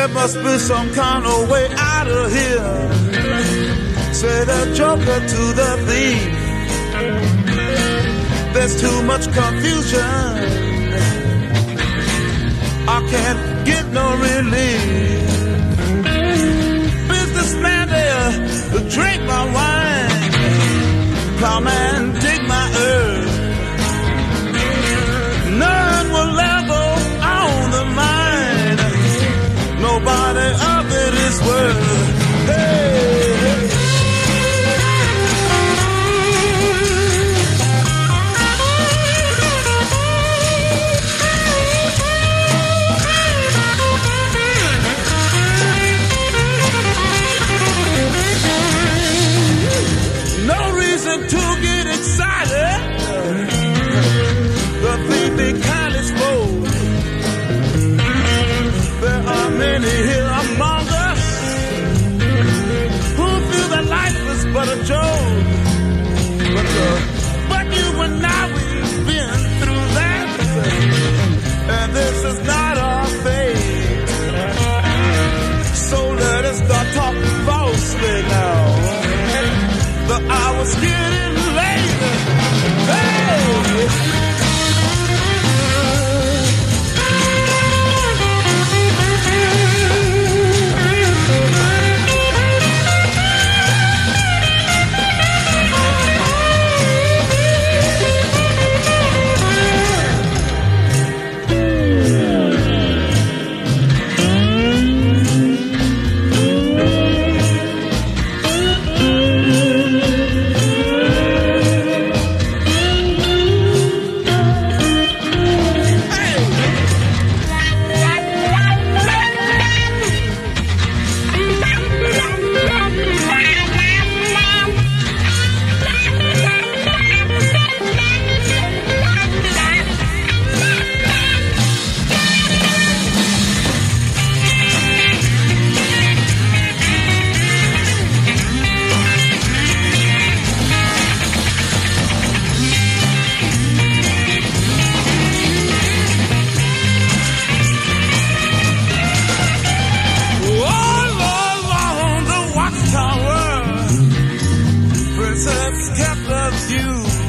There must be some kind of way out of here. Say the joker to the thief. There's too much confusion times kept of you.